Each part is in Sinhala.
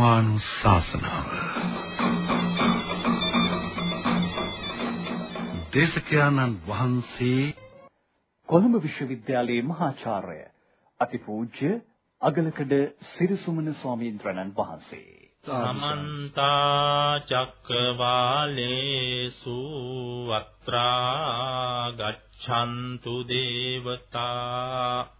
ධර්මානුශාසනාව. දේශකයන්න් වහන්සේ කොළඹ විශ්වවිද්‍යාලයේ මහාචාර්ය අතිපූජ්‍ය අගලකඩ සිරිසුමන ස්වාමීන් වහන්සේ. සමන්ත චක්කවාලේසු අත්‍රා ගච්ඡන්තු දේවතා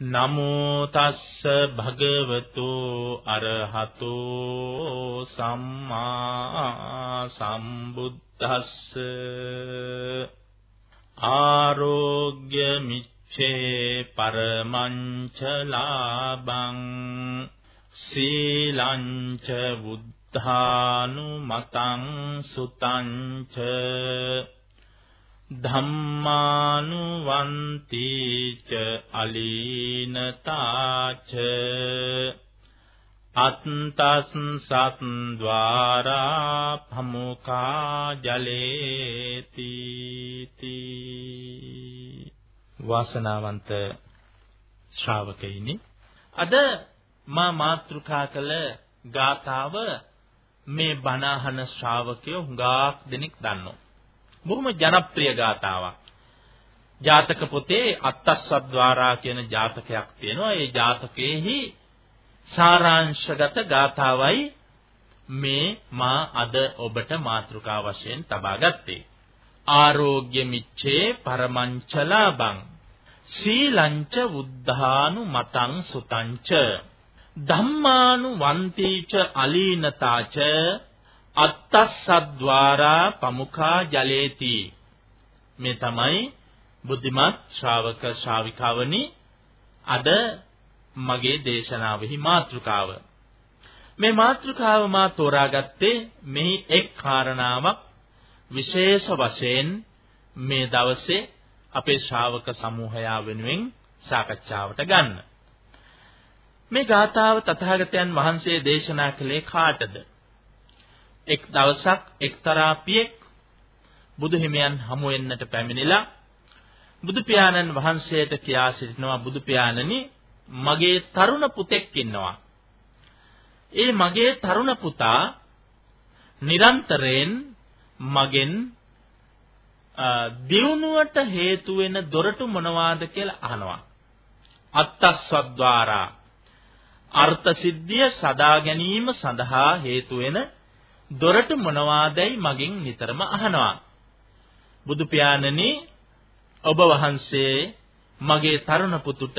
නමෝ තස්ස භගවතු අරහතෝ සම්මා සම්බුද්දස්ස ආරෝග්‍ය මිච්ඡේ පරමංච ලාභං සීලංච බුද්ධ ධානුමතං සුතංච ධම්මානුවන්ති ච අලීනතාච අත්තස් සත් ద్వාරා භමුඛා ජලේති වාසනාවන්ත ශ්‍රාවකයිනි අද මා මාත්‍රිකා කළ ගාතාව මේ බණ අහන ශ්‍රාවකයෝ හුඟක් දෙනෙක් දන්නවා. බොහොම ජනප්‍රිය ගාතාවක්. ජාතක පොතේ අත්තස්සද්්වාරා කියන ජාතකයක් තියෙනවා. ඒ ජාතකයේහි සාරාංශගත ගාතාවයි මේ මා අද ඔබට මාතෘකා වශයෙන් තබා ගත්තේ. ආරෝග්‍ය මිච්ඡේ පරමංචලාබං සීලංච උද්ධානු මතං සුතංච ධම්මානු වන්තිච අලීනතාච අත්තස්සද්්වාරා පමුඛා ජලේති. මේ තමයි බුද්ධිමත් ශ්‍රාවක ශ්‍රාවිකාවනි අද මගේ දේශනාවෙහි මාතෘකාව. මේ මාතෘකාව මා තෝරාගත්තේ මෙහි එක් කාරණාවක් විශේෂ වශයෙන් මේ දවසේ අපේ ශ්‍රාවක සමූහයා වෙනුවෙන් සාකච්ඡාවට ගන්න. මේ ගාථාව තථාගතයන් වහන්සේ දේශනා කළේ කාටද? එක් දවසක් එක්තරා පියෙක් බුදු හිමියන් හමු වෙන්නට පැමිණිලා බුදු පියාණන් වහන්සේට කියා සිටිනවා බුදු පියාණනි මගේ තරුණ පුතෙක් ඉන්නවා. ඒ මගේ තරුණ පුතා නිරන්තරයෙන් මගෙන් දියුණුවට හේතු වෙන දොරටු මොනවාද කියලා අහනවා. අත්තස්වද්්වාරා අර්ථ සිද්ධිය සදා ගැනීම සඳහා හේතු වෙන දොරටු මොනවාදයි මගෙන් නිතරම අහනවා. බුදු පියාණනි ඔබ වහන්සේ මගේ තරුණ පුතුට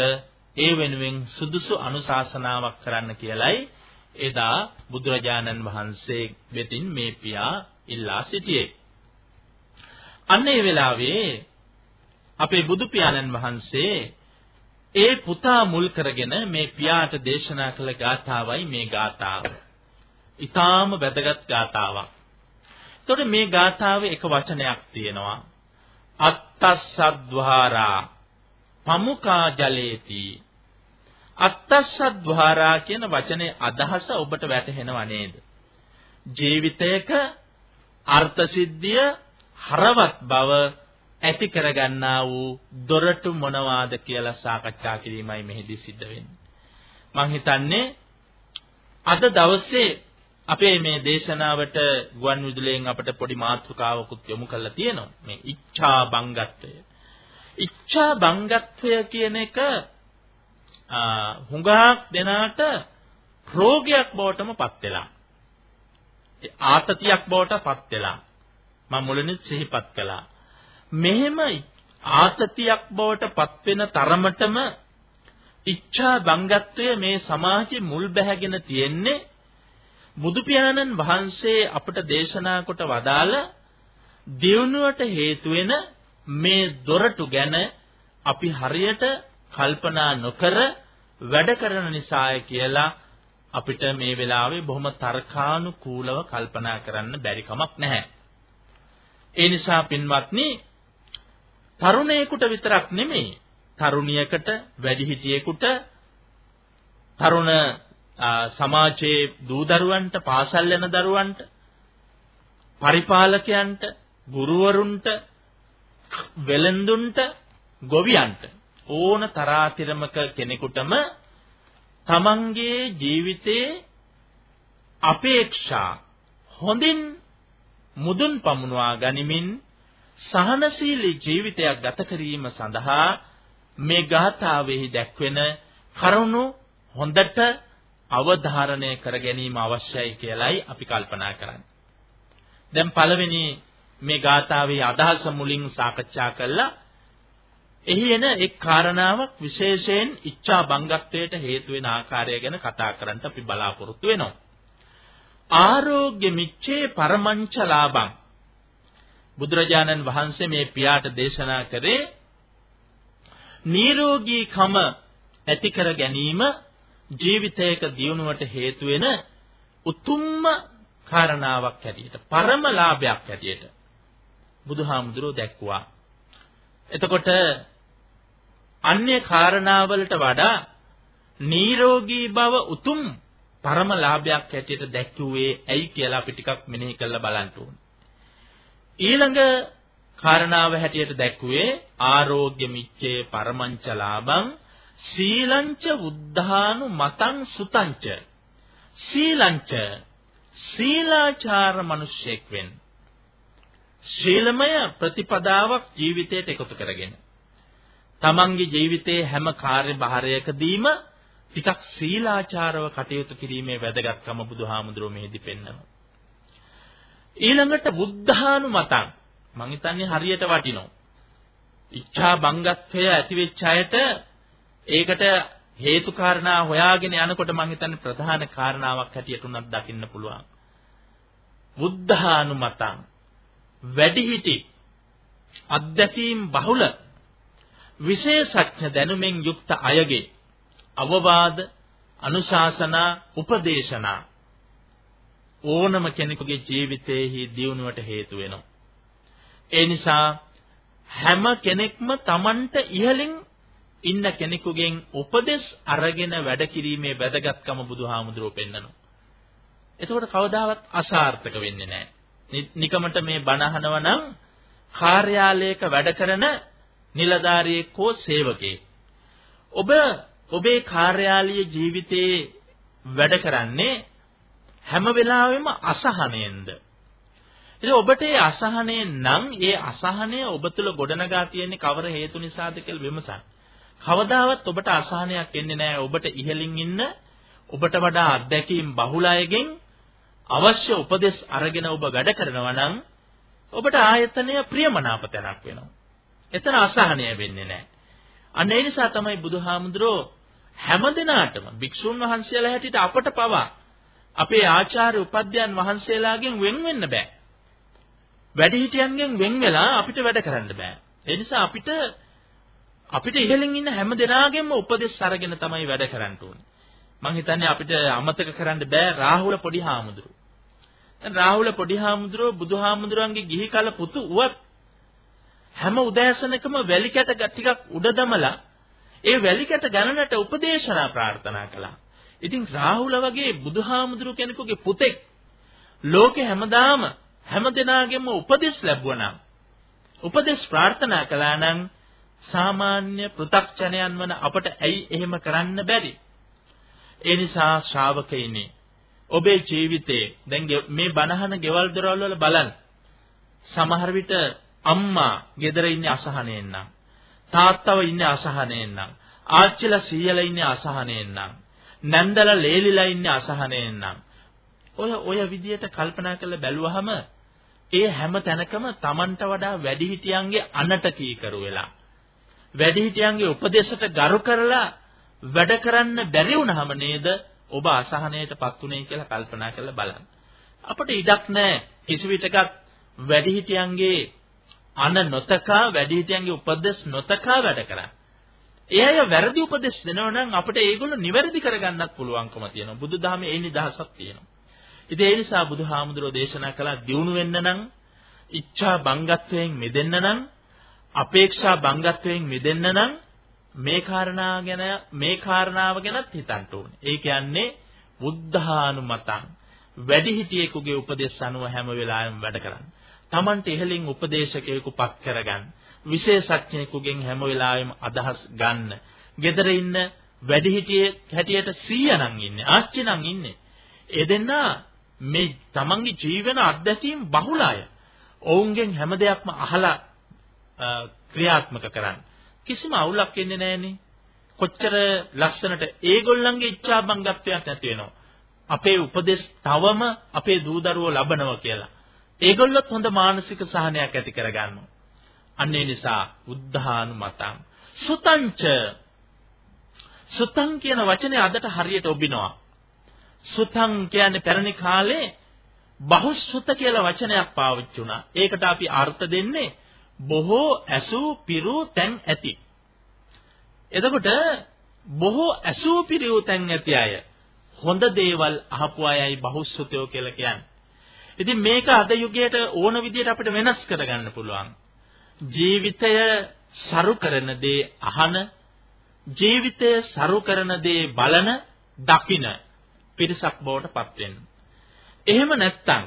ඒ වෙනුවෙන් සුදුසු අනුශාසනාවක් කරන්න කියලයි එදා බුදුරජාණන් වහන්සේ වෙතින් මේ පියා ඉල්ලා සිටියේ. අන්න ඒ වෙලාවේ අපේ බුදු පියාණන් වහන්සේ ඒ පුතා මුල් කරගෙන මේ පියාට දේශනා කළ ගාථාවයි මේ ගාථාව. ඊටාම වැදගත් ගාථාවක්. එතකොට මේ ගාථාවේ එක වචනයක් තියෙනවා. අත්තස්සද්්වාරා පමුකා ජලේති. අත්තස්සද්්වාරා කියන වචනේ අදහස ඔබට වැටහෙනව නේද? ජීවිතයක අර්ථ සිද්ධිය හරවත් බව ඇති කරගන්නා වූ දොරටු මොනවාද කියලා සාකච්ඡා කිරීමයි මෙහිදී සිද්ධ වෙන්නේ. මම හිතන්නේ අද දවසේ අපේ මේ දේශනාවට ගුවන් විදුලියෙන් අපිට පොඩි මාතෘකාවකුත් යොමු කරලා තියෙනවා. මේ ඉච්ඡා බංගත්වය. ඉච්ඡා බංගත්වය කියන එක හුඟක් දෙනාට රෝගයක් බවටම පත් වෙලා. ආතතියක් බවට පත් වෙලා. මම මුලින්ම සිහිපත් කළා. මෙහෙම ආතතියක් බවට පත්වෙන තරමටම ඉච්ඡා බංගත්වය මේ සමාජයේ මුල් බැහැගෙන තියෙන්නේ බුදු පියාණන් වහන්සේ අපට දේශනා කොට වදාළ දියුණුවට හේතු වෙන මේ දොරටු ගැන අපි හරියට කල්පනා නොකර වැඩ කරන නිසාය කියලා අපිට මේ වෙලාවේ බොහොම තර්කානුකූලව කල්පනා කරන්න බැරි කමක් නැහැ. ඒ නිසා පින්වත්නි තරුණයෙකුට විතරක් නෙමෙයි තරුණියකට වැඩිහිටියෙකුට තරුණ සමාජයේ දූ දරුවන්ට පාසල් යන දරුවන්ට පරිපාලකයන්ට ගුරුවරුන්ට වෙලෙන්දුන්ට ගොවියන්ට ඕන තරාතිරමක කෙනෙකුටම තමන්ගේ ජීවිතයේ අපේක්ෂා හොඳින් මුදුන් පමුණවා ගනිමින් සහනශීලී ජීවිතයක් ගත කිරීම සඳහා මේ ගාථාවෙහි දැක්වෙන කරුණු හොඳට අවධාරණය කර ගැනීම අවශ්‍යයි කියලයි අපි කල්පනා කරන්නේ. දැන් පළවෙනි මේ ගාථාවේ අදහස මුලින් සාකච්ඡා කළා. එහි එන එක් කාරණාවක් විශේෂයෙන් ඉච්ඡා බංගත්වයට හේතු වෙන ආකාරය ගැන කතා කරන්න අපි බලාපොරොත්තු වෙනවා. ආරෝග්‍ය මිච්ඡේ පරමංච ලාභං බුදුරජාණන් වහන්සේ මේ පියාට දේශනා කරේ නිරෝගීකම ඇති කර ගැනීම ජීවිතයක දියුණුවට හේතු වෙන උතුම්ම කාරණාවක් හැටියට පරම ලාභයක් හැටියට බුදුහාමුදුරුවෝ දැක්ුවා. එතකොට අන්‍ය කාරණාවලට වඩා නිරෝගී බව උතුම් පරම ලාභයක් හැටියට දැක්ුවේ ඇයි කියලා අපි ටිකක් මෙනෙහි කරලා බලන්න ඕනේ. ඊළඟ කාරණාව හැටියට දැක්ුවේ ආරෝග්‍ය මිච්ඡේ පරමංච ලාභං සීලංච උද්ධානු මතං සුතංච. සීලංච සීලාචාර මිනිසෙක් වෙන්න. ශීලමය ප්‍රතිපදාවක් ජීවිතයට එකතු කරගෙන. තමන්ගේ ජීවිතයේ හැම කාර්යභාරයකදීම ටිකක් සීලාචාරව කටයුතු කිරීමේ වැදගත්කම බුදුහාමුදුරුවෝ මෙහිදී පෙන්වනවා. ඊළඟට බුද්ධානුමතං මං හිතන්නේ හරියට වටිනවා. ඉච්ඡා බංගත්වය ඇති වෙච්ච අයට ඒකට හේතු කාරණා හොයාගෙන යනකොට මං හිතන්නේ ප්‍රධාන කාරණාවක් හැටියට උනත් දකින්න පුළුවන්. බුද්ධානුමතං වැඩිහිටි අධ්‍යක්ීම් බහුල විශේෂඥ දැනුමෙන් යුක්ත අයගේ අවවාද අනුශාසනා උපදේශනා ඕනම කෙනෙකුගේ ජීවිතයේහි දියුණුවට හේතු වෙනවා. ඒ නිසා හැම කෙනෙක්ම Tamanට ඉහළින් ඉන්න කෙනෙකුගෙන් උපදෙස් අරගෙන වැඩ කිරීමේ වැදගත්කම බුදුහාමුදුරුවෝ පෙන්නනවා. එතකොට කවදාවත් අසාර්ථක වෙන්නේ නැහැ. නිකමට මේ බණ අහනවා නම් කාර්යාලයක වැඩ කරන නිලධාරියෙක් හෝ සේවකයෙක්. ඔබ ඔබේ කාර්යාලීය ජීවිතයේ වැඩ කරන්නේ හැම වෙලාවෙම අසහනෙන්ද? ඉතින් ඔබට ඒ අසහනය නම් ඒ අසහනය ඔබ තුළ ගොඩනගා තියෙන්නේ කවර හේතු නිසාද කියලා විමසන්න. කවදාවත් ඔබට අසහනයක් එන්නේ නැහැ. ඔබට ඉහළින් ඉන්න ඔබට වඩා අත්දැකීම් බහුල අයගෙන් අවශ්‍ය උපදෙස් අරගෙන ඔබ වැඩ කරනවා නම් ඔබට ආයතනය ප්‍රියමනාප තැනක් වෙනවා. එතන අසහනය වෙන්නේ නැහැ. අන්න ඒ නිසා තමයි බුදුහාමුදුරෝ හැම දිනාටම භික්ෂුන් වහන්සේලා හැටියට අපට පවා අපේ ආචාර්ය උපද්‍යයන් වහන්සේලාගෙන් වෙන් වෙන්න බෑ. වැඩිහිටියන්ගෙන් වෙන් වෙලා අපිට වැඩ කරන්න බෑ. ඒ නිසා අපිට අපිට ඉහළින් ඉන්න හැම දෙනාගෙන්ම උපදෙස් අරගෙන තමයි වැඩ කරන්න ඕනේ. මං හිතන්නේ අපිට අමතක කරන්න බෑ රාහුල පොඩි හාමුදුරුවෝ. දැන් රාහුල පොඩි හාමුදුරුවෝ බුදුහාමුදුරන්ගේ ගිහි කල පුතු උවත් හැම උදෑසනකම වැලි කැට ටිකක් උඩ දමලා ඒ වැලි කැට ගණනට උපදේශනා ප්‍රාර්ථනා කළා. ඉතින් රාහුල වගේ බුදුහාමුදුරු කෙනෙකුගේ පුතෙක් ලෝකේ හැමදාම හැම දිනාගෙම උපදෙස් ලැබුවා උපදෙස් ප්‍රාර්ථනා කළා නම් සාමාන්‍ය පෘ탁ජනයන් වන අපට ඇයි එහෙම කරන්න බැරි? ඒ නිසා ශ්‍රාවකයිනි ඔබේ ජීවිතේ දැන් මේ බණහන ගෙවල් දොරවල් වල බලන්න. සමහර විට අම්මා ගෙදර ඉන්නේ අසහනෙන් නම් තාත්තව ඉන්නේ අසහනෙන් නම් ආච්චිලා සීයලා ඉන්නේ අසහනෙන් නම් නැන්දලා ලේලිලා ඉන්නේ අසහනෙන් නම් ඔය ඔය විදියට කල්පනා කරලා බැලුවහම ඒ හැම තැනකම Tamanට වඩා වැඩිහිටියන්ගේ අනට කීකරු වෙලා වැඩිහිටියන්ගේ උපදේශයට ගරු කරලා වැඩ කරන්න බැරි වුණාම නේද ඔබ අසහනයටපත් උනේ කියලා කල්පනා කරලා බලන්න. අපිට ඉඩක් නැහැ කිසි විටකත් වැඩිහිටියන්ගේ අන නොතකා වැඩිහිටියන්ගේ උපදෙස් නොතකා වැඩ කරන්න. ඒ අය වැරදි උපදෙස් දෙනවා නම් අපිට ඒගොල්ලෝ නිවැරදි කරගන්නත් පුළුවන්කම තියෙනවා. බුදුදහමේ ඒ නිදහසක් තියෙනවා. ඉතින් ඒ නිසා බුදුහාමුදුරෝ දේශනා කළා දියුණු වෙන්න නම් ඉච්ඡා බංගත්වයෙන් මිදෙන්න නම් අපේක්ෂා බංගත්වයෙන් මිදෙන්න නම් මේ කාරණා ගැන මේ කාරණාව ගැනත් හිතන්න ඕනේ. ඒ කියන්නේ බුද්ධානුමතං වැඩිහිටියෙකුගේ උපදෙස් අනුව හැම වෙලාවෙම වැඩ කරන්න. Tamante ඉහලින් උපදේශකයෙකු පත් කරගන්න. විශේෂඥයෙකුගෙන් හැම වෙලාවෙම අදහස් ගන්න. gedare ඉන්න වැඩිහිටියෙක් හැටියට 100 නම් ඉන්නේ. ආච්චි නම් ඉන්නේ. ඒ දෙන්නා මේ තමන්ගේ ජීවන අත්දැකීම් බහුල අය. ඔවුන්ගෙන් හැම දෙයක්ම අහලා ක්‍රියාත්මක කරන්න. කිසිම අවුලක් එන්නේ නැහනේ. කොච්චර ලස්සනට ඒගොල්ලන්ගේ ඉච්ඡා බංගත්වයක් නැති වෙනවා. අපේ උපදේශ තවම අපේ දූ දරුවෝ ලබනවා කියලා. ඒගොල්ලොත් හොඳ මානසික සහනයක් ඇති කරගන්නවා. අන්න ඒ නිසා උද්ධානුමතං සුතංච සුතං කියන වචනේ අදට හරියට ඔබිනවා. සුතං කියන්නේ පැරණි කාලේ බහුසුත කියලා වචනයක් පාවිච්චි වුණා. ඒකට අපි අර්ථ දෙන්නේ බොහෝ ඇසූ පිරූ තැන් ඇති. එතකොට බොහෝ ඇසූ පිරූ තැන් ඇති අය හොඳ දේවල් අහපු අයයි බහුසුතයෝ කියලා කියන්නේ. ඉතින් මේක අද යුගයට ඕන විදිහට අපිට වෙනස් කරගන්න පුළුවන්. ජීවිතය සරු කරන දේ අහන ජීවිතය සරු කරන දේ බලන දකින පිරිසක් බවට පත් වෙන්න. එහෙම නැත්නම්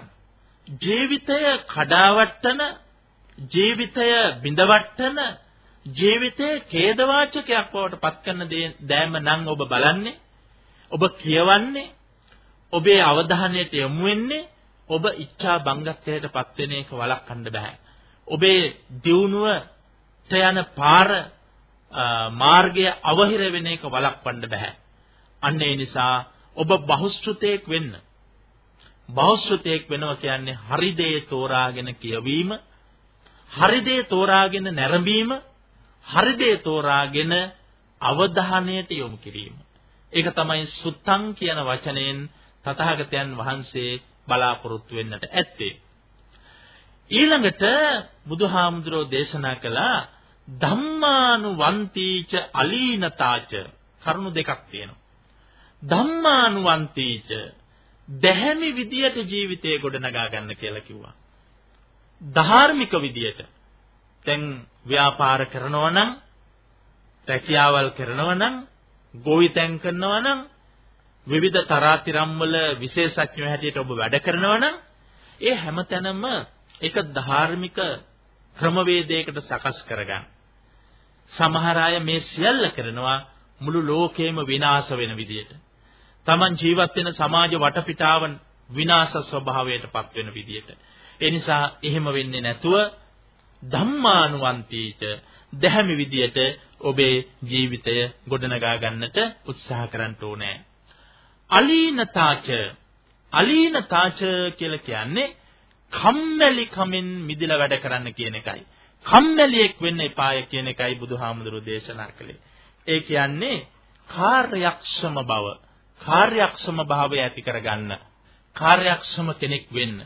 ජීවිතය කඩාවට්ටන ජීවිතය බිඳවට්ටන ජීවිතයේ ඛේදවාචකයක් බවට පත් කරන දෑම නම් ඔබ බලන්නේ ඔබ කියවන්නේ ඔබේ අවධානයට යොමු වෙන්නේ ඔබ ඉච්ඡා බංගත්වයට පත් වෙන එක වළක්වන්න බෑ. ඔබේ දියුණුවට යන පාර මාර්ගය අවහිර වෙන එක වළක්වන්න බෑ. අන්න ඒ නිසා ඔබ බහුශ්‍රතයක් වෙන්න. බහුශ්‍රතයක් වෙනවා කියන්නේ හරි දේ තෝරාගෙන කියවීම, හරි දේ තෝරාගෙන නැරඹීම, හරි දේ තෝරාගෙන අවධානයට යොමු කිරීම. ඒක තමයි සුත්තං කියන වචනයෙන් තථාගතයන් වහන්සේ බලාපොරොත්තු වෙන්නට ඇත්තේ. ඊළඟට බුදුහාමුදුරෝ දේශනා කළා ධම්මානුවන්තිච අලීනතාච කරුණු දෙකක් තියෙනවා. ධම්මානුවන්තිච දැහැමි විදියට ජීවිතය ගොඩනගා ගන්න කියලා කිව්වා. ධාර්මික විදියට. දැන් ව්‍යාපාර කරනවා නම්, රැකියාවල් කරනවා නම්, ගොවිතැන් කරනවා නම්, විවිධ තරාතිරම් වල විශේෂඥයෝ හැටියට ඔබ වැඩ කරනවා නම්, ඒ හැමතැනම ඒක ධාර්මික ක්‍රමවේදයකට සකස් කරගන්න. සමහර අය මේ සියල්ල කරනවා මුළු ලෝකෙම විනාශ වෙන විදියට. Taman ජීවත් වෙන සමාජ වටපිටාව විනාශ ස්වභාවයට පත් වෙන විදියට. ඒ නිසා එහෙම වෙන්නේ නැතුව ධම්මානුවන්තීච දැහැමි විදියට ඔබේ ජීවිතය ගොඩනගා ගන්නට උත්සාහ කරන්න ඕනේ. අලීනතාච අලීනතාච කියලා කියන්නේ කම්මැලි කමෙන් මිදලා වැඩ කරන්න කියන එකයි. කම්මැලියෙක් වෙන්න එපාය කියන එකයි බුදුහාමුදුරුවෝ දේශනා කළේ. ඒ කියන්නේ කාර්යක්ෂම බව, කාර්යක්ෂම භාවය ඇති කරගන්න, කාර්යක්ෂම කෙනෙක් වෙන්න.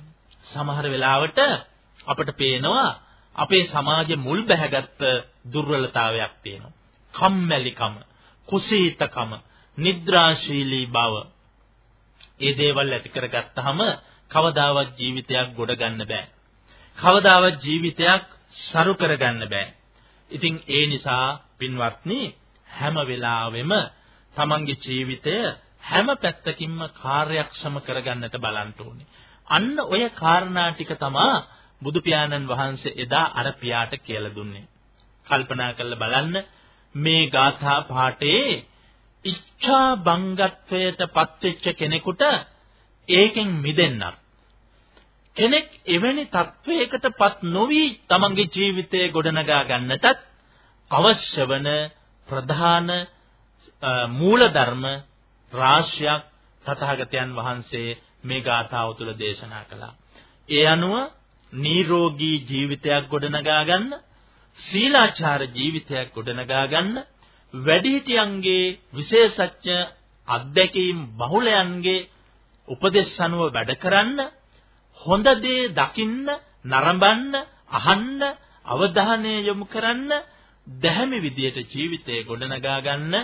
සමහර වෙලාවට අපට පේනවා අපේ සමාජයේ මුල් බැහැගත් දුර්වලතාවයක් තියෙනවා. කම්මැලිකම, කුසීතකම, නිද්‍රාශීලී බව. ඒ දේවල් ඇති කරගත්තාම කවදාවත් ජීවිතයක් ගොඩ ගන්න බෑ. කවදාවත් ජීවිතයක් සරු කරගන්න බෑ. ඉතින් ඒ නිසා පින්වත්නි හැම වෙලාවෙම තමන්ගේ ජීවිතය හැම පැත්තකින්ම කාර්යක්ෂම කරගන්නට බලන්න ඕනේ. අන්න ඔය කාරණා ටික තමා බුදු පියාණන් වහන්සේ එදා අර පියාට කියලා දුන්නේ. කල්පනා කරලා බලන්න මේ ගාථා පාඨයේ ඉච්ඡා බංගත්වයට පත්වෙච්ච කෙනෙකුට ඒකෙන් මිදෙන්නක්. කෙනෙක් එවැනි තත්වයකටපත් නොවි තමන්ගේ ජීවිතය ගොඩනගා ගන්නටත් අවශ්‍ය වන ප්‍රධාන මූලධර්ම රාශියක් තථාගතයන් වහන්සේ මේ ගාථාව තුළ දේශනා කළා. ඒ අනුව නිරෝගී ජීවිතයක් ගොඩනගා ගන්න, සීලාචාර ජීවිතයක් ගොඩනගා ගන්න, වැඩිහිටියන්ගේ විශේෂඥ අත්දැකීම් බහුලයන්ගේ උපදෙස් අනුව වැඩ කරන්න, හොඳ දේ දකින්න, නරඹන්න, අහන්න, අවධානය යොමු කරන්න, දැහැමි විදියට ජීවිතය ගොඩනගා ගන්න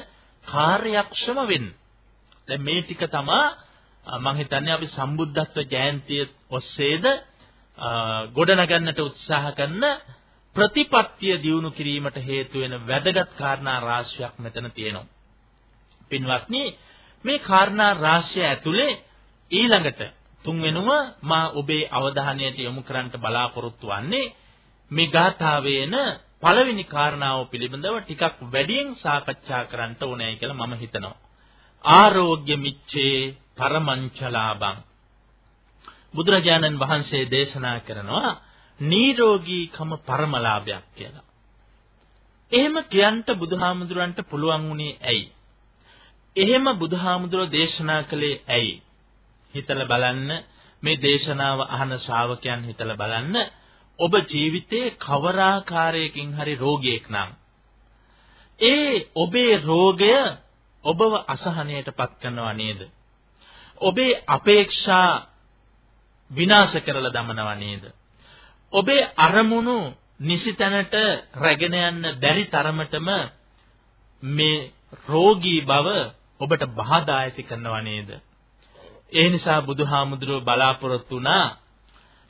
කාර්යක්ෂම වෙන්න. දැන් මේ ටික තමයි මම හිතන්නේ අපි සම්බුද්ධත්ව ජයන්තිය ඔස්සේද ගොඩනගන්නට උත්සාහ කරන ප්‍රතිපත්තිය දියුණු කිරීමට හේතු වෙන වැදගත් කාරණා රාශියක් මෙතන තියෙනවා. පින්වත්නි මේ කාරණා රාශිය ඇතුලේ ඊළඟට තුන්වෙනුව මා ඔබේ අවධානයට යොමු කරන්නට බලාපොරොත්තු වෙන්නේ මේ ගාථාවේන පළවෙනි කාරණාව පිළිබඳව ටිකක් වැඩියෙන් සාකච්ඡා කරන්න ඕනෑ කියලා මම හිතනවා. ආරෝග්‍ය මිච්ඡේ පරමංචලාභං බුදුරජාණන් වහන්සේ දේශනා කරනවා නිරෝගීකම පරමලාභයක් කියලා. එහෙම කියන්ට බුදුහාමුදුරන්ට පුළුවන් වුණේ ඇයි? එහෙම බුදුහාමුදුරෝ දේශනා කළේ ඇයි? හිතලා බලන්න මේ දේශනාව අහන ශ්‍රාවකයන් හිතලා බලන්න ඔබ ජීවිතේ කවර ආකාරයකින් හරි රෝගියෙක් නම් ඒ ඔබේ රෝගය ඔබව අසහනයටපත් කරනවා නේද? ඔබේ අපේක්ෂා විනාශ කරලා දමනවා නේද? ඔබේ අරමුණු නිසිතැනට රැගෙන යන්න බැරි තරමටම මේ රෝගී බව ඔබට බාධා ඇති කරනවා නේද? ඒ නිසා බුදුහාමුදුරුව බලාපොරොත්තු වුණා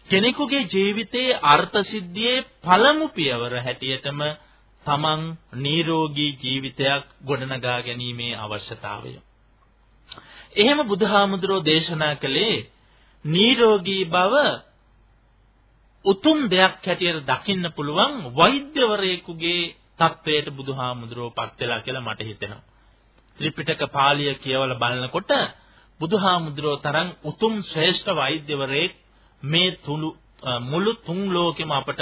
කෙනෙකුගේ ජීවිතයේ අර්ථ සිද්ධියේ පළමු පියවර හැටියටම තමන් නිරෝගී ජීවිතයක් ගොඩනගා ගැනීමේ අවශ්‍යතාවය. එහෙම බුදුහාමුදුරෝ දේශනා කළේ නිරෝගී බව උතුම් දෙයක් හැටියට දකින්න පුළුවන් වෛද්‍යවරයෙකුගේ තත්වයට බුදුහාමුදුරෝ පත් වෙලා කියලා මට හිතෙනවා. ත්‍රිපිටක පාළිය කියවලා බලනකොට බුදුහාමුදුරෝ තරම් උතුම් ශ්‍රේෂ්ඨ වෛද්‍යවරයෙක් මේ තුළු මුළු තුන් ලෝකෙම අපට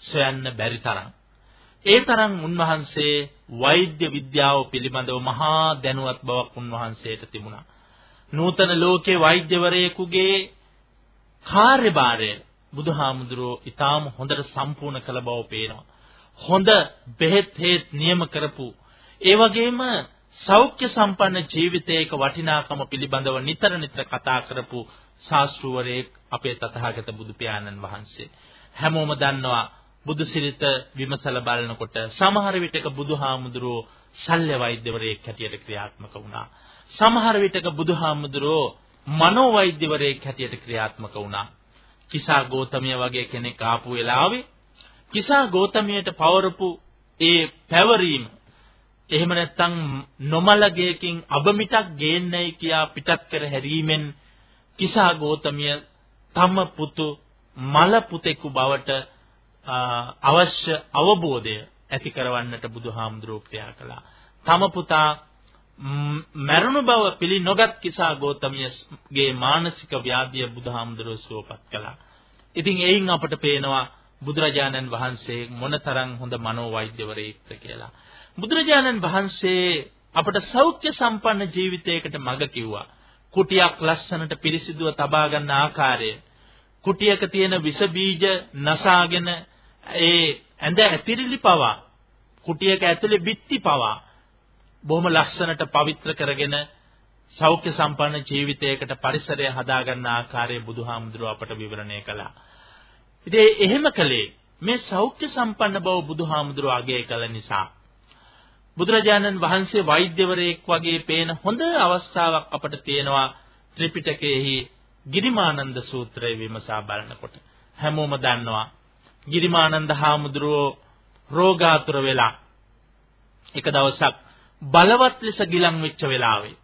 සොයන්න බැරි තරම්. ඒ තරම් උන්වහන්සේ වෛද්‍ය විද්‍යාව පිළිබඳව මහා දැනුවත් බවක් උන්වහන්සේට තිබුණා. නූතන ලෝකේ වෛද්‍යවරයෙකුගේ කාර්යභාරය බුදුහාමුදුරුවෝ ඊටාම හොඳට සම්පූර්ණ කළ බව පේනවා. හොඳ බෙහෙත් හේත් නියම කරපු ඒ වගේම සෞඛ්‍ය සම්පන්න ජීවිතයක වටිනාකම පිළිබඳව නිතර නිතර කතා කරපු ශාස්ත්‍රවරයෙක් අපේ තථාගත බුදු පියාණන් වහන්සේ හැමෝම දන්නවා බුදු සිරිත විමසලා බලනකොට සමහර විටක බුදුහාමුදුරුවෝ ශල්‍ය වෛද්‍යවරයෙක් හැටියට ක්‍රියාත්මක වුණා. සමහර විටක බුදුහාමුදුරුවෝ මනෝවෛද්‍යවරයෙක් හැටියට ක්‍රියාත්මක වුණා. කිසා ගෝතමිය වගේ කෙනෙක් ආපු වෙලාවේ කිසා ගෝතමියට පවරපු ඒ පැවරීම එහෙම නැත්නම් නොමලගේකින් අබමිටක් ගේන්නයි කියා පිටත් කර හැරීමෙන් කිසා ගෝතමිය තම පුතු මල පුතෙකු බවට අවශ්‍ය අවබෝධය ඇති කරවන්නට බුදුහාමුදුරුවෝ ක්‍රියා කළා. තම පුතා මරණු බව පිළි නොගත් කිසා ගෝතමියගේ මානසික ව්‍යාධිය බුදුහාමුදුරුවෝ සුවපත් කළා. ඉතින් එයින් අපට පේනවා බුදුරජාණන් වහන්සේ මොනතරම් හොඳ මනෝවෛද්‍යවරයෙක්ද කියලා. බුදුරජාණන් වහන්සේ අපට සෞඛ්‍ය සම්පන්න ජීවිතයකට මඟ කිව්වා. කුටියක් ලස්සනට පිරිසිදුව තබා ගන්න ආකාරය කුටියක තියෙන විස බීජ නසාගෙන ඒ ඇඳ ඇතිරිලි පවා කුටියක ඇතුලේ බිත්ති පවා බොහොම ලස්සනට පවිත්‍ර කරගෙන සෞඛ්‍ය සම්පන්න ජීවිතයකට පරිසරය හදාගන්න ආකාරය බුදුහාමුදුරුව අපට විවරණය කළා. ඉතින් එහෙම කළේ මේ සෞඛ්‍ය සම්පන්න බව බුදුහාමුදුරුව අගය කළ නිසා. බුදුරජාණන් වහන්සේ වෛද්‍යවරයෙක් වගේ පේන හොඳ අවස්ථාවක් අපට තියෙනවා ත්‍රිපිටකයේහි ගිරිමානන්ද සූත්‍රය විමසා බලනකොට හැමෝම දන්නවා ගිරිමානන්ද හාමුදුරුවෝ රෝගාතුර වෙලා එක දවසක් බලවත් ලෙස ගිලන් වෙච්ච වෙලාවේ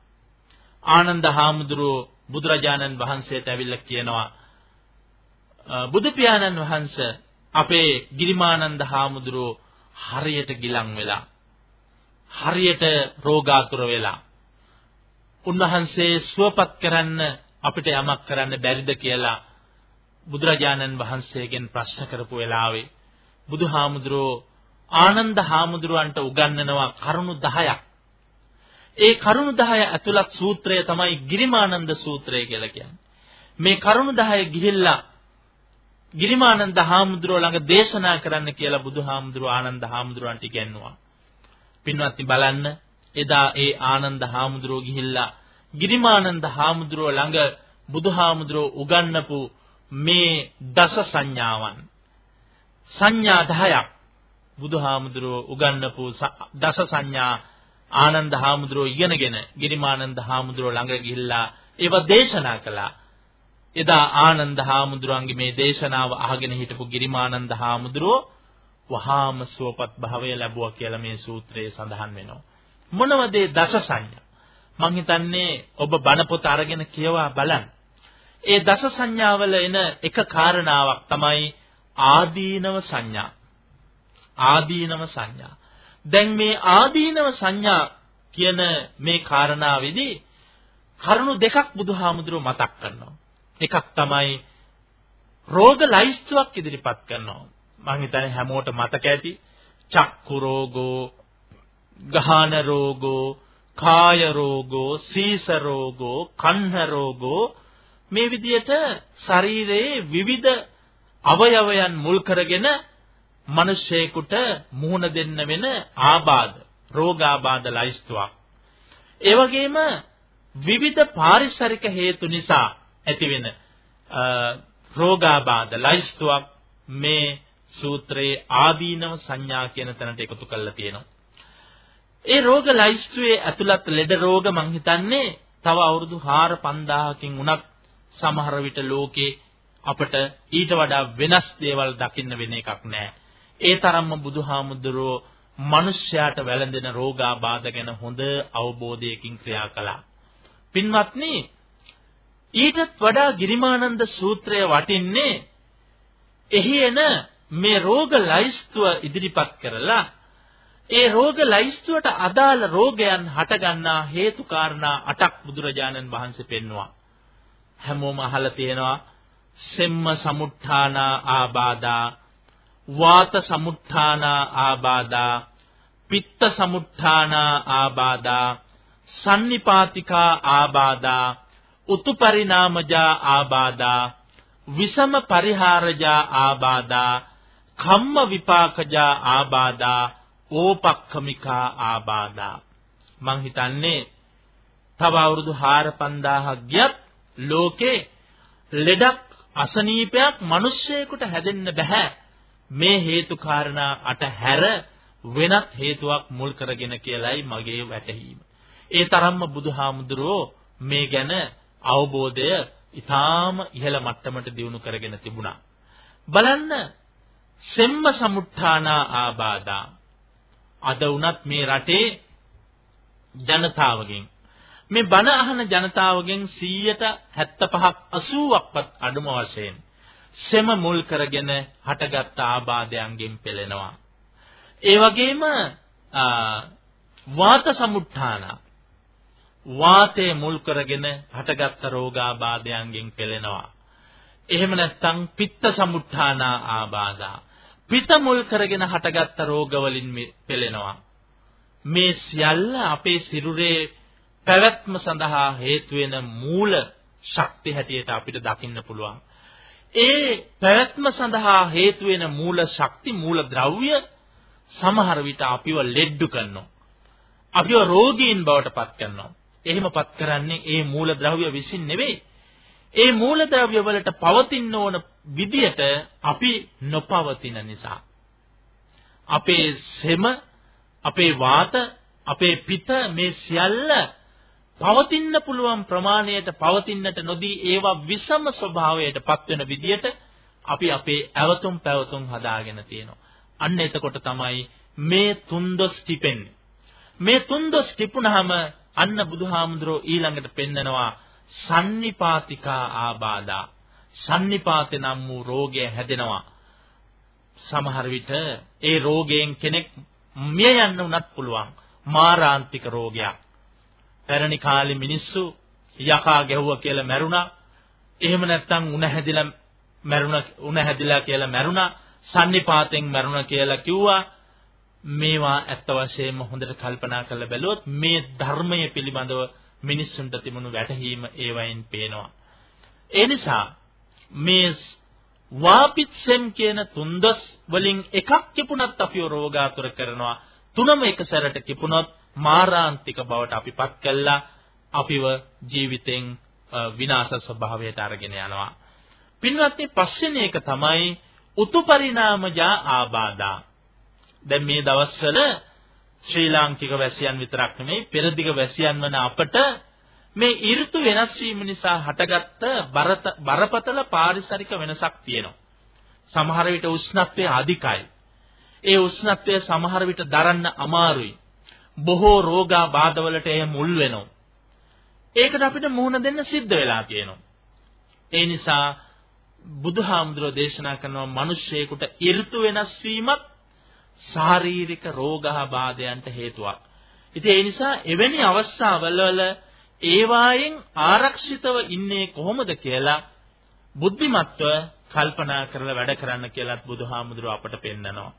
ආනන්ද හාමුදුරුවෝ බුදුරජාණන් වහන්සේට ඇවිල්ලා කියනවා බුදු පියාණන් වහන්සේ අපේ ගිරිමානන්ද හාමුදුරුවෝ හරියට ගිලන් වෙලා හරියට රෝගාතුර වෙලා උන්වහන්සේ සුවපත් කරන්න අපිට යමක් කරන්න බැරිද කියලා බුදුරජාණන් වහන්සේගෙන් ප්‍රශ්න කරපු වෙලාවේ බුදුහාමුදුරෝ ආනන්ද හාමුදුරුවන්ට උගන්වනවා කරුණු 10ක්. ඒ කරුණු 10 ඇතුළත් සූත්‍රය තමයි ගිරිමානන්ද සූත්‍රය කියලා කියන්නේ. මේ කරුණු 10 ගිහිල්ලා ගිරිමානන්ද හාමුදුරුවෝ ළඟ දේශනා කරන්න කියලා බුදුහාමුදුරුවෝ ආනන්ද හාමුදුරුවන්ට ඉගැන්නුවා. පින්වත්නි බලන්න එදා ඒ ආනන්ද හාමුදුරුවෝ ගිහිල්ලා ගිරිමානන්ද හාමුදුරුවෝ ළඟ බුදුහාමුදුරුවෝ උගන්වපු මේ දස සංඥාවන් සංඥා 10ක් බුදුහාමුදුරුවෝ උගන්වපු දස සංඥා ආනන්ද හාමුදුරුවෝ ඉගෙනගෙන ගිරිමානන්ද හාමුදුරුවෝ ළඟ ගිහිල්ලා ඒවා දේශනා කළා. එදා ආනන්ද හාමුදුරුවන්ගේ මේ දේශනාව අහගෙන හිටපු ගිරිමානන්ද හාමුදුරුවෝ වහාම සුවපත් භාවය ලැබුවා කියලා මේ සූත්‍රයේ සඳහන් වෙනවා. මොනවද ඒ දස සංඥා? මං හිතන්නේ ඔබ බණ පොත අරගෙන කියවා බලන්න. ඒ දස සංඥාවල එන එක කාරණාවක් තමයි ආදීනව සංඥා. ආදීනව සංඥා. දැන් මේ ආදීනව සංඥා කියන මේ කාරණාවේදී කරුණු දෙකක් බුදුහාමුදුරුව මතක් කරනවා. එකක් තමයි රෝග ලයිස්තුවක් ඉදිරිපත් කරනවා. මම හිතන්නේ හැමෝට මතක ඇති චක්කු රෝගෝ, ගහන රෝගෝ, කාය රෝගෝ, සීස රෝගෝ, කන්හ රෝගෝ මේ විදිහට ශරීරයේ විවිධ අවයවයන් මුල් කරගෙන මිනිස්සෙකුට මුහුණ දෙන්න වෙන ආබාධ, රෝගාබාධ ලයිස්තුවක්. ඒ වගේම විවිධ පාරිසරික හේතු නිසා ඇතිවෙන රෝගාබාධ ලයිස්තුවක් මේ සූත්‍රයේ ආදීනව සංඥා කියන තැනට එකතු කරලා තියෙනවා. ඒ රෝග ලයිස්තුවේ ඇතුළත් ලෙඩ රෝග මං හිතන්නේ තව අවුරුදු 4 5000කින් උනත් සමහර විට ලෝකේ අපට ඊට වඩා වෙනස් දේවල් දකින්න වෙන එකක් නැහැ. ඒ තරම්ම බුදුහාමුදුරුවෝ මිනිස්යාට වැළඳෙන රෝගාබාධ ගැන හොඳ අවබෝධයකින් ක්‍රියා කළා. පින්වත්නි ඊටත් වඩා ගිරිමානන්ද සූත්‍රය වටින්නේ එහි එන මේ රෝග ලයිස්තුව ඉදිරිපත් කරලා ඒ රෝග ලයිස්තුවට අදාළ රෝගයන් හටගන්නා හේතු කාරණා අටක් බුදුරජාණන් වහන්සේ පෙන්වුවා. හැමෝම අහලා තියෙනවා සෙම්ම සමුත්ථානා ආබාධා වාත සමුත්ථානා ආබාධා පිත්ත සමුත්ථානා ආබාධා සන්නිපාතිකා ආබාධා උතුපරිණාමජා ආබාධා විසම පරිහාරජා ආබාධා කම්ම විපාකජා ආබාධා ඕපක්ඛමිකා ආබාධා මං හිතන්නේ තව අවුරුදු 4500ක් ගියත් ලෝකේ ලෙඩක් අසනීපයක් මිනිස්සෙකුට හැදෙන්න බෑ මේ හේතු කාරණා අට හැර වෙනත් හේතුවක් මුල් කරගෙන කියලයි මගේ වැටහීම. ඒ තරම්ම බුදුහාමුදුරුවෝ මේ ගැන අවබෝධය ඊටාම ඉහළ මට්ටමට දියුණු කරගෙන තිබුණා. බලන්න සෙම්ම සමුත්ථානා ආබාධා අද වුණත් මේ රටේ ජනතාවගෙන් මේ බණ අහන ජනතාවගෙන් 175ක් 80ක්වත් අඩුම වශයෙන් සෙම මුල් කරගෙන හටගත් ආබාධයන්ගෙන් පෙළෙනවා. ඒ වගේම වාත සමුත්ථාන වාතයේ මුල් කරගෙන හටගත් රෝගාබාධයන්ගෙන් පෙළෙනවා. එහෙම නැත්නම් පිත්ත සමුත්ථාන ආබාධා. පිත මුල් කරගෙන හටගත් රෝගවලින් පෙළෙනවා. මේ සියල්ල අපේ සිරුරේ පැවැත්ම සඳහා හේතු වෙන මූල ශක්තිය හැටියට අපිට දකින්න පුළුවන්. ඒ පැවැත්ම සඳහා හේතු වෙන මූල ශක්ති මූල ද්‍රව්‍ය සමහර විට අපිව ලෙඩ්ඩු කරනවා. අපිව රෝගීන් බවට පත් කරනවා. එහෙමපත් කරන්නේ ඒ මූල ද්‍රව්‍ය විසින් නෙවෙයි. ඒ මූල ද්‍රව්‍ය වලට පවතින්න ඕන විදියට අපි නොපවතින නිසා. අපේ සෙම, අපේ වාත, අපේ පිත මේ සියල්ල පවතින්න පුළුවන් ප්‍රමාණයට පවතින්නට නොදී ඒවා විසම ස්වභාවයට පත්වෙන විදියට අපි අපේ ඇවතුම් පැවතුම් හදාගෙන තියෙනවා. අන්න එතකොට තමයි මේ තුන්දොස් ටිපෙන්නේ. මේ තුන්දොස් ටිපුණාම අන්න බුදුහාමුදුරෝ ඊළඟට පෙන්නනවා sannipātikā ආබාධා. sannipāte නම් වූ රෝගය හැදෙනවා. සමහර විට ඒ රෝගයෙන් කෙනෙක් මිය යන්න උනත් පුළුවන්. මාරාන්තික රෝගයක්. පැරණි කාලේ මිනිස්සු යකා ගැහුවා කියලා මැරුණා. එහෙම නැත්නම් උණ හැදිලා මැරුණා උණ හැදිලා කියලා මැරුණා. sannipāten මැරුණා කියලා කිව්වා. මේවා ඇත්ත වශයෙන්ම හොඳට කල්පනා කරලා බැලුවොත් මේ ධර්මය පිළිබඳව මිනිස්සුන්ට තිබුණු වැටහීම ඒවයින් පේනවා. ඒ නිසා මේ වාපිත්සෙම් කියන තුන්දොස් වලින් එකක් කිපුණත් අපිව රෝගාතුර කරනවා. තුනම එක සැරට කිපුණොත් මාරාන්තික බවට අපිපත් කළා අපිව ජීවිතෙන් විනාශ ස්වභාවයට අරගෙන යනවා. පින්වත්නි පස්වෙනි එක තමයි උතුපරිණාමජා ආබාධා. දැන් මේ දවස්වල ශ්‍රී ලාංකික වැසියන් විතරක් නෙමෙයි පෙරදිග වැසියන් වන අපට මේ ඍතු වෙනස් වීම නිසා හටගත්ත බරපතල පාරිසරික වෙනසක් තියෙනවා. සමහර විට උෂ්ණත්වය අධිකයි. ඒ උෂ්ණත්වය සමහර විට දරන්න අමාරුයි. බොහෝ රෝගාබාධවලට එය මුල් වෙනවා. ඒකට අපිට මුහුණ දෙන්න සිද්ධ වෙලා තියෙනවා. ඒ නිසා බුදුහාමුදුරෝ දේශනා කරනවා මිනිස්සෙකුට ඍතු වෙනස් වීමත් ශාරීරික රෝගාබාධයන්ට හේතුවක්. ඉතින් ඒ නිසා එවැනි අවස්ථාවල වල ඒවායෙන් ආරක්ෂිතව ඉන්නේ කොහොමද කියලා බුද්ධිමත්ව කල්පනා කරලා වැඩ කරන්න කියලාත් බුදුහාමුදුරුව අපට පෙන්නනවා.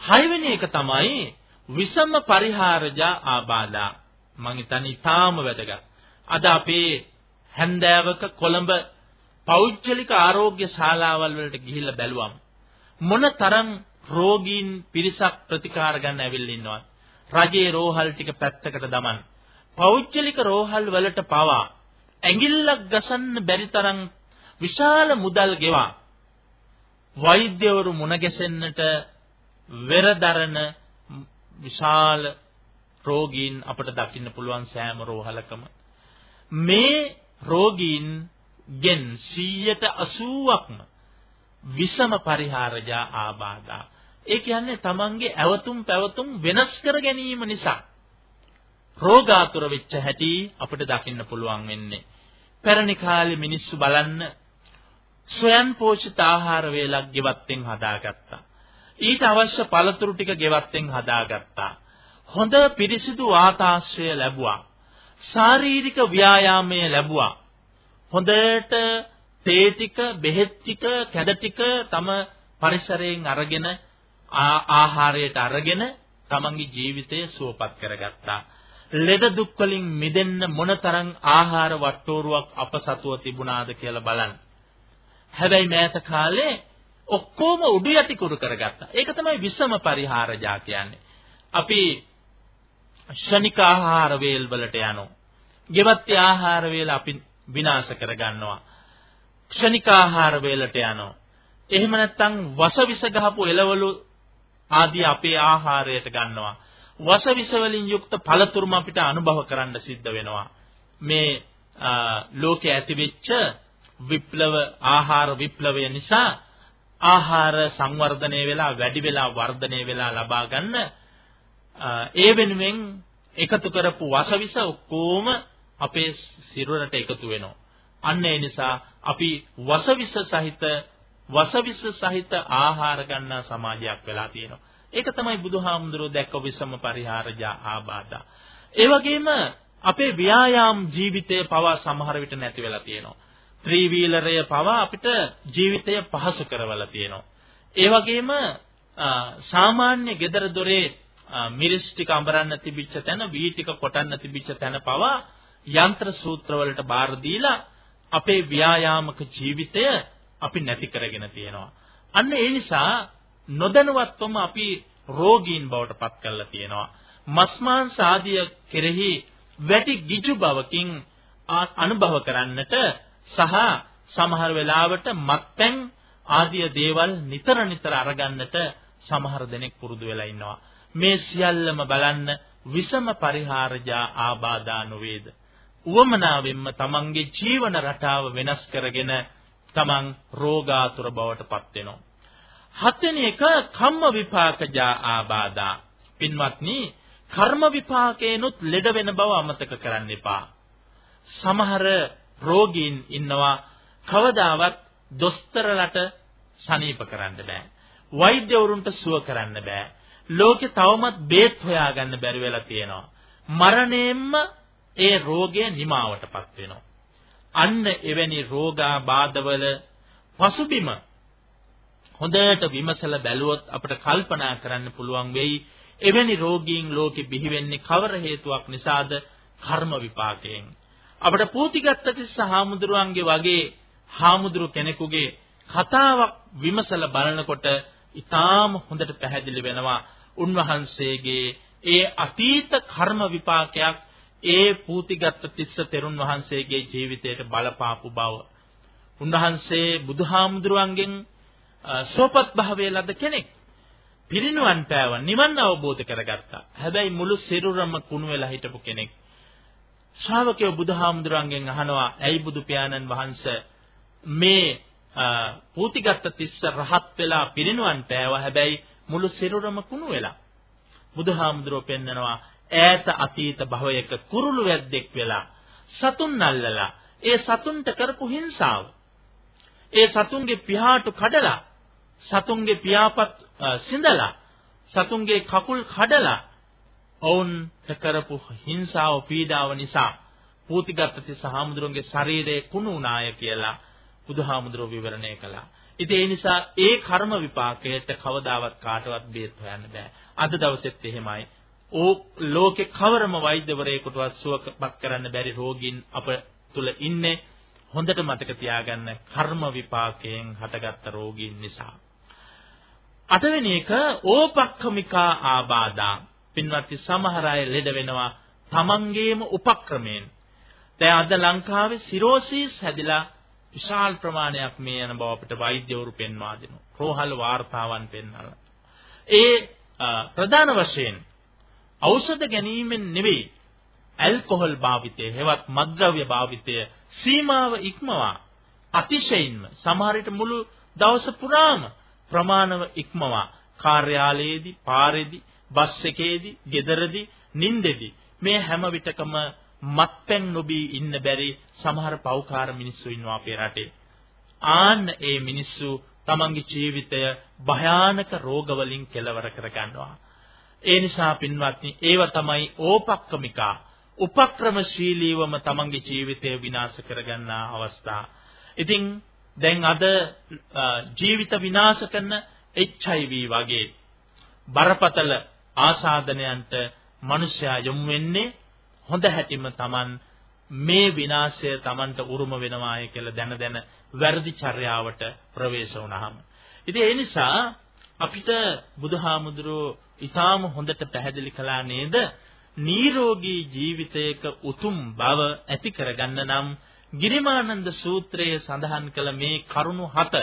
හයවෙනි එක තමයි විසම පරිහාරජා ආබාධා. මම හිතන්නේ ඊටාම වැදගත්. අද අපේ හැන්දෑවක කොළඹ පෞද්ගලික ආරෝග්‍ය ශාලාවල් වලට ගිහිල්ලා බැලුවම් මොනතරම් රෝගීන් පිරිසක් ප්‍රතිකාර ගන්න ඇවිල්ලා ඉන්නවද? රජයේ රෝහල් ටික පැත්තකට දමන්. පෞද්ගලික රෝහල් වලට පවා ඇඟිල්ලක් ගසන්න බැරි තරම් විශාල මුදල් ගෙවා වෛද්‍යවරු මුණ ගැසෙන්නට වෙරදරන විශාල රෝගීන් අපට දකින්න පුළුවන් සෑම රෝහලකම. මේ රෝගීන් ගෙන් 180ක්ම විසම පරිහාරජා ආබාධා. ඒ කියන්නේ තමන්ගේ ඇවතුම් පැවතුම් වෙනස් කර ගැනීම නිසා රෝගාතුර වෙච්ච හැටි අපිට දකින්න පුළුවන් වෙන්නේ. පැරණි කාලේ මිනිස්සු බලන්න ස්වයන් පෝෂිත ආහාර වේලක් ගෙවත්තෙන් හදාගත්තා. ඊට අවශ්‍ය පළතුරු ටික ගෙවත්තෙන් හදාගත්තා හොඳ පිරිසිදු වාතාශ්‍රය ලැබුවා ශාරීරික ව්‍යායාමය ලැබුවා හොඳට තේ ටික, බෙහෙත් ටික, කැඳ ටික තම පරිසරයෙන් අරගෙන ආහාරයට අරගෙන තමන්ගේ ජීවිතය සුවපත් කරගත්තා. ලෙඩ දුක් වලින් මිදෙන්න මොනතරම් ආහාර වට්ටෝරුවක් අප සතුව තිබුණාද කියලා බලන්න. හැබැයි මෑත කාලේ ඔක්කොම උඩු යටි කුරු කරගත්තා. ඒක තමයි විසම පරිහාරජා කියන්නේ. අපි ෂණික ආහාර වේල් වලට යනවා. ගෙවත්ති ආහාර වේල අපි විනාශ කරගන්නවා. ක්ෂණික ආහාර වේලට යනවා. එහෙම නැත්නම් වසවිස ගහපු එළවලු ආදී අපේ ආහාරයට ගන්නවා. වසවිස වලින් යුක්ත පළතුරුම අපිට අනුභව කරන්න සිද්ධ වෙනවා. මේ ලෝකයේ ඇතිවෙච්ච විප්ලව ආහාර විප්ලවය නිසා ආහාර සංවර්ධනය වෙලා වැඩි වෙලා වර්ධනය වෙලා ලබා ගන්න ඒ වෙනුවෙන් එකතු කරපු වසවිස ඔක්කොම අපේ සිරුරට එකතු වෙනවා. අන්න ඒ නිසා අපි වසවිස සහිත වසවිස සහිත ආහාර ගන්නා සමාජයක් වෙලා තියෙනවා. ඒක තමයි බුදුහාමුදුරුවෝ දැක්ක විසම පරිහාරජා ආබාධා. ඒ වගේම අපේ ව්‍යායාම් ජීවිතය පවා සමහර විට නැති වෙලා තියෙනවා. ත්‍රිවීලරය පවා අපිට ජීවිතය පහසු කරවලා තියෙනවා. ඒ වගේම සාමාන්‍ය gedara dore මිරිස් ටික අඹරන්න තිබිච්ච තැන වී ටික කොටන්න තිබිච්ච තැන පවා යන්ත්‍ර සූත්‍ර වලට බාර දීලා අපේ ව්‍යායාමක ජීවිතය අපි නැති කරගෙන තියෙනවා. අන්න ඒ නිසා නොදැනුවත්වම අපි රෝගීන් බවට පත් කරලා තියෙනවා. මස් මාංශ ආදිය කෙරෙහි වැටි ගිජු බවකින් අනුභව කරන්නට සහ සමහර වෙලාවට මත්පැන් ආදිය දේවල් නිතර නිතර අරගන්නට සමහර දෙනෙක් පුරුදු වෙලා ඉන්නවා. මේ සියල්ලම බලන්න විසම පරිහාරජා ආබාධා නොවේද? උවමනාවෙන්ම තමන්ගේ ජීවන රටාව වෙනස් කරගෙන තමන් රෝගාතුර බවට පත් වෙනවා. හත්වෙනි එක කම්ම විපාකජා ආබාධා. පින්වත්නි, කර්ම විපාකේනොත් ලෙඩ වෙන බව අමතක කරන්න එපා. සමහර රෝගීන් ඉන්නවා කවදාවත් දොස්තරලට සනීප කරන්න බෑ. වෛද්‍යවරුන්ට සුව කරන්න බෑ. ලෝකේ තවමත් බේත් හොයාගන්න බැරි වෙලා තියෙනවා. මරණයෙන්ම ඒ රෝගය නිමාවටපත් වෙනවා. අන්න එවැනි රෝගාබාධවල පසුබිම හොඳට විමසලා බැලුවොත් අපිට කල්පනා කරන්න පුළුවන් වෙයි එවැනි රෝගීන් ලෝකෙ බිහි වෙන්නේ කවර හේතුවක් නිසාද කර්ම විපාකයෙන් අපිට පූතිගත්ත තිස්ස හාමුදුරුවන්ගේ වගේ හාමුදුරු කෙනෙකුගේ කතාවක් විමසලා බලනකොට ඊටාම හොඳට පැහැදිලි වෙනවා උන්වහන්සේගේ ඒ අතීත කර්ම විපාකයක් ඒ පූතිගත් තිස්ස තෙරුන් වහන්සේගේ ජීවිතයට බලපාපු බව. උන්වහන්සේ බුදුහාමුදුරුවන්ගෙන් සෝපත් භාවයේ ලද කෙනෙක්. පිරිනුවන් පෑව නිවන් අවබෝධ කරගත්තා. හැබැයි මුළු සිරුරම කුණු වෙලා හිටපු කෙනෙක්. ශ්‍රාවකයෝ බුදුහාමුදුරන්ගෙන් අහනවා ඇයි බුදු පියාණන් වහන්සේ මේ පූතිගත් තිස්ස රහත් වෙලා පිරිනුවන් පෑව හැබැයි මුළු සිරුරම කුණු වෙලා. බුදුහාමුදුරුවෝ පෙන්නනවා ඈත අතීත භවයක කුරුළු වැද්දෙක් වෙලා සතුන් අල්ලලා ඒ සතුන්ට කරපු හිංසාව ඒ සතුන්ගේ පියාටු කඩලා සතුන්ගේ පියාපත් සිඳලා සතුන්ගේ කකුල් කඩලා ඔවුන්ට කරපු හිංසාව පීඩාව නිසා පූතිගත තිස්ස හාමුදුරුවන්ගේ ශරීරයේ කුණු උනාය කියලා බුදුහාමුදුරුවෝ විවරණය කළා. ඉතින් ඒ නිසා ඒ කර්ම විපාකයට කවදාවත් කාටවත් බේත් හොයන්න බෑ. අද දවසෙත් එහෙමයි. ඕ ලෝකේ කවරම වෛද්‍යවරයෙකුටවත් සුවපත් කරන්න බැරි රෝගීන් අප තුල ඉන්නේ හොඳට මතක තියාගන්න කර්ම විපාකයෙන් හටගත්ත රෝගීන් නිසා. අටවෙනි එක ඕපක්ඛමිකා ආබාධා. පින්වත්නි සමහර අය ලෙඩ වෙනවා තමන්ගේම උපක්‍රමයෙන්. දැන් අද ලංකාවේ සිරෝසිස් හැදිලා විශාල ප්‍රමාණයක් මේ යන බව අපිට වෛද්‍යවරු පෙන්වා දෙනවා. රෝහල් වාර්තාවන් පෙන්වනවා. ඒ ප්‍රධාන වශයෙන් ඖෂධ ගැනීමෙන් නෙවෙයි ඇල්කොහොල් භාවිතය, හෙවත් මත්ද්‍රව්‍ය භාවිතය සීමාව ඉක්මවා අතිශයින්ම සමහර විට මුළු දවස පුරාම ප්‍රමාණව ඉක්මවා කාර්යාලයේදී, පාරේදී, බස් එකේදී, ගෙදරදී, නිින්දෙදී මේ හැම විටකම මත්පැන් නොබී ඉන්න බැරි සමහර පෞකාර මිනිස්සු ඉන්නවා අපේ රටේ. ආන්න ඒ මිනිස්සු තමන්ගේ ජීවිතය භයානක රෝග වලින් කෙලවර කරගන්නවා. ඒ නිසා පින්වත්නි ඒව තමයි ඕපක්කමිකා උපක්‍රමශීලීවම තමන්ගේ ජීවිතය විනාශ කරගන්නා අවස්ථා. ඉතින් දැන් අද ජීවිත විනාශ කරන HIV වගේ බරපතල ආසාදනයන්ට මිනිසයා යොමු වෙන්නේ හොඳ හැටිම Taman මේ විනාශය Tamanට උරුම වෙනවාය කියලා දැන දැන වැරදි චර්යාවට ප්‍රවේශ වුණාම. ඉතින් ඒ නිසා අපිට බුදුහාමුදුරුවෝ ඊටාම හොඳට පැහැදිලි කළා නේද? නිරෝගී ජීවිතයක උතුම් බව ඇති කරගන්න නම් ගිරිමානන්ද සූත්‍රයේ සඳහන් කළ මේ කරුණු හත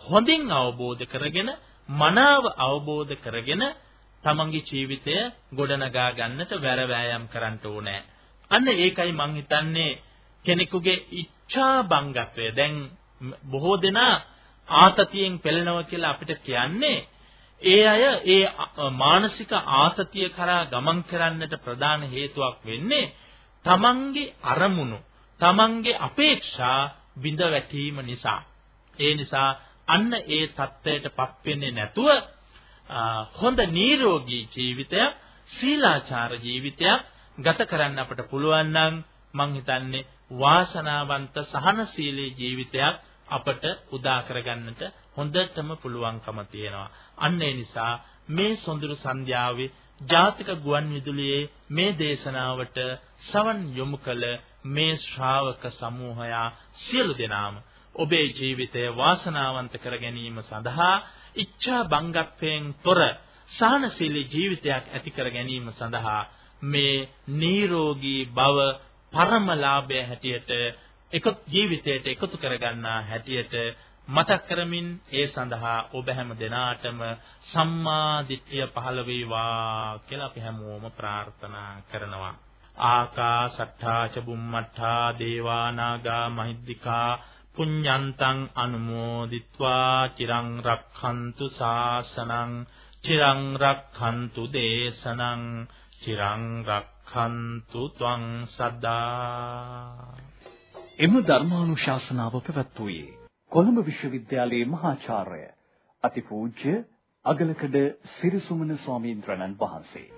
හොඳින් අවබෝධ කරගෙන මනාව අවබෝධ කරගෙන තමන්ගේ ජීවිතය ගොඩනගා ගන්නට වැර වෑයම් කරන්න ඕනේ. අන්න ඒකයි මං හිතන්නේ කෙනෙකුගේ ඉච්ඡා බංගත්වය. දැන් බොහෝ දෙනා ආතතියෙන් පෙළෙනවා කියලා අපිට කියන්නේ ඒ අය ඒ මානසික ආතතිය කරා ගමන් කරන්නට ප්‍රධාන හේතුවක් වෙන්නේ තමන්ගේ අරමුණු තමන්ගේ අපේක්ෂා බිඳ වැටීම නිසා. ඒ නිසා අන්න ඒ தත්වයටපත් වෙන්නේ නැතුව හොඳ නිරෝගී ජීවිතයක් සීලාචාර ජීවිතයක් ගත කරන්න අපට පුළුවන් නම් මං හිතන්නේ වාසනාවන්ත සහනශීලී ජීවිතයක් අපට උදා කරගන්නට හොඳටම පුළුවන්කම තියෙනවා. අන්න ඒ නිසා මේ සොඳුරු සන්ධ්‍යාවේ ජාතික ගුවන් විදුලියේ මේ දේශනාවට සවන් යොමු කළ මේ ශ්‍රාවක සමූහයා සියලු දෙනාම ඔබේ ජීවිතය වාසනාවන්ත කර ගැනීම සඳහා ඉච්ඡා බංගත්වයෙන් තොර සාහනශීලී ජීවිතයක් ඇති කර ගැනීම සඳහා මේ නිරෝගී බව පරම ලාභය හැටියට එක ජීවිතයට එකතු කරගන්නා හැටියට මතක් කරමින් ඒ සඳහා ඔබ හැම දෙනාටම සම්මා දිට්ඨිය පහළ වේවා කියලා අපි හැමෝම ප්‍රාර්ථනා කරනවා. ආකාසට්ඨා ච බුම්මට්ඨා දේවා නාග මහිද්దికා පුඤ්ඤන්තං අනුමෝදිත්වා චිරං රක්ඛන්තු ශාසනං චිරං රක්ඛන්තු දේශනං චිරං රක්ඛන්තු ත්වං සදා. එම ධර්මානුශාසනාව පැවැත්වුවේ කොළඹ විශ්වවිද්‍යාලයේ මහාචාර්ය අතිපූජ්‍ය අගලකඩ සිරිසුමන ස්වාමීන් වහන්සේ.